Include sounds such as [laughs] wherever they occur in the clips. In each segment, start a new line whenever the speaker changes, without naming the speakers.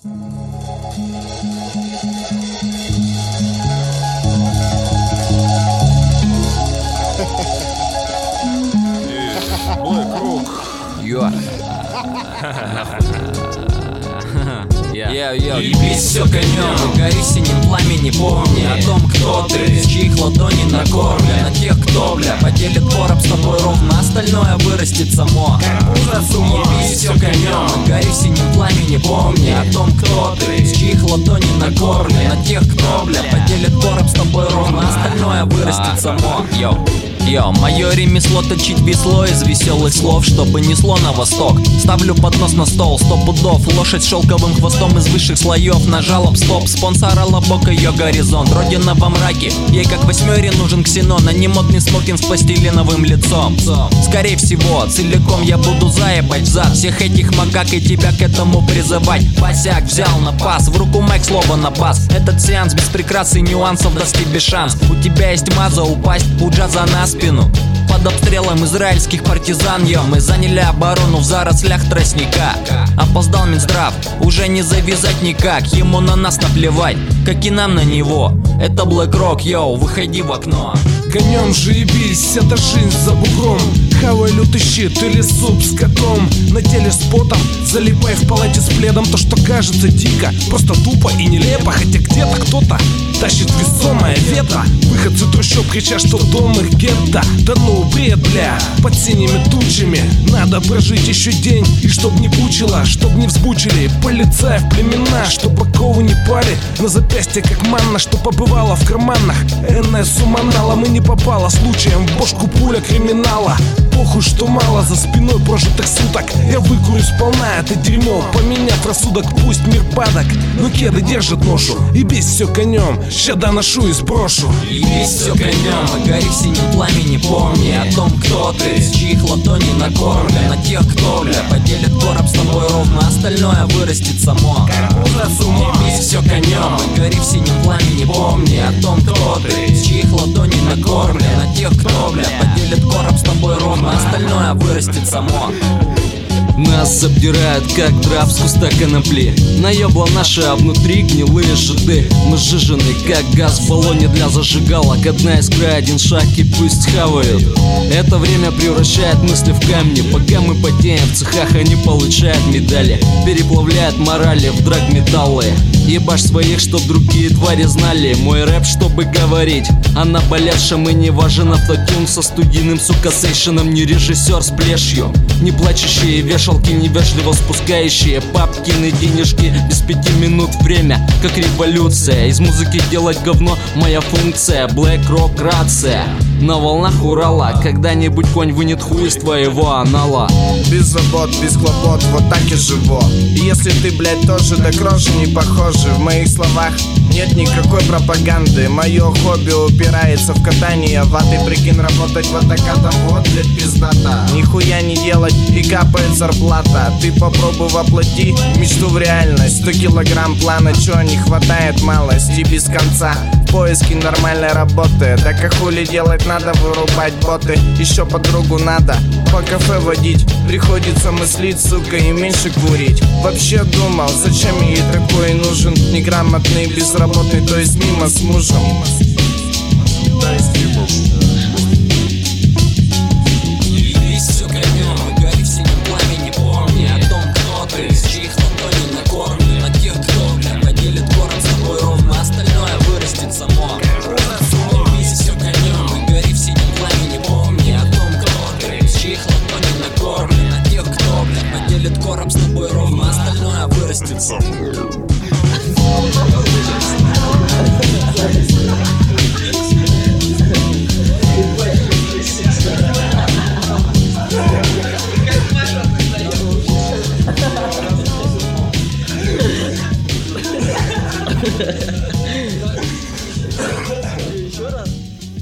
[laughs] Йо. [laughs] Йо, ебись все конем, гори синим пламени, помни. О том, кто ты, с чьих ладоней накормлен. На тех, кто, бля, поделит короб с тобой ровно. Остальное вырастет само. Ебись все конем, гори синим пламени, помни. О том, кто ты, с чьих ладоней накормлен. На тех, кто, бля, поделит короб с тобой ровно. Остальное вырастет само. Йоу Йо, мое ремесло точить весло из веселых слов, чтобы несло на восток. Ставлю поднос на стол, сто пудов Лошадь шелковым хвостом из высших слоев. Нажалом стоп, спонсора лобок ее горизонт. Родина во мраке, ей как восьмере нужен ксенон. А не модный смокинг с пластилиновым лицом. Скорее всего, целиком я буду заебать взад Всех этих макак и тебя к этому призывать. Босяк взял на пас, в руку майк слово на бас. Этот сеанс без прикрас и нюансов даст тебе шанс. У тебя есть маза упасть, у джаза на спину. Под обстрелом израильских партизан Йо, мы заняли оборону в зарослях тростника. Опоздал Минздрав, уже не завязать никак. Ему на нас наплевать, как и нам на него. Это Black Rock, йоу, выходи в окно.
Конем ебись, это жизнь за бугром. Хавай лютый щит или суп с котом? На теле с потом, залипай в палате с пледом. То, что кажется дико, просто тупо и нелепо. Хотя где-то кто-то тащит весомое ветра Выходцы трущоб кричат, что дом их гетто? Да ну бред, бля, под синими тучами Надо прожить еще день, и чтоб не пучило Чтоб не взбучили полицаев племена. Чтоб оковы не пали на запястье, как манна. Что побывала в карманах НС уманала Мы не попала случаем в бошку пуля криминала Похуй, что мало за спиной прожитых суток. Я выкурю сполна это дерьмо. Поменяв рассудок, пусть мир падок. Но кеды держат ношу. И без все конем Ща доношу и сброшу.
Ебись все конем, и гори в синем пламени Помни о том, кто ты, с чьих ладоней накормлен На тех, кто, бля, поделит короб с тобой ровно. Остальное вырастет само. Ебись все конем, и гори в синем пламени Помни о том, кто ты, с чьих ладоней накормлен На тех, кто, бля, поделит короб с тобой ровно Остальное вырастет само.
Нас обдирают, как драп с куста конопли. Наебла наша, а внутри гнилые жиды. Мы сжижены, как газ в баллоне для зажигалок. Одна искра, один шаг и пусть хавают. Это время превращает мысли в камни. Пока мы потеем в цехах, они получают медали. Переплавляют морали в драгметаллы Ебашь своих, чтоб другие твари знали. Мой рэп, чтобы говорить А наболевшем и не важен автотюн Со студийным, сука, сейшеном Не режиссер с плешью. Не плачущие вешалки, невежливо спускающие Папкины денежки. Без пяти минут время Как революция. Из музыки делать говно моя функция Black Rock рация на волнах Урала. Когда-нибудь конь вынет хуй из твоего анала.
Без забот, без хлопот, вот так и живу. И если ты, блядь, тоже до кроши не похожи В моих словах нет никакой пропаганды. Мое хобби упирается в катание ваты Прикинь, работать водокатом, вот, блядь, пиздата Нихуя не делать и капает зарплата. Ты попробуй воплоти мечту в реальность. 100 килограмм плана, чё не хватает малости без конца. В поиске нормальной работы Да как хули делать надо вырубать боты Еще подругу надо по кафе водить. Приходится мыслить, сука, и меньше курить. Вообще думал, зачем ей такой нужен Неграмотный, безработный, то есть мимо с мужем. То есть мимо.
Ебись Остальное вырастет само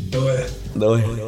Давай
Давай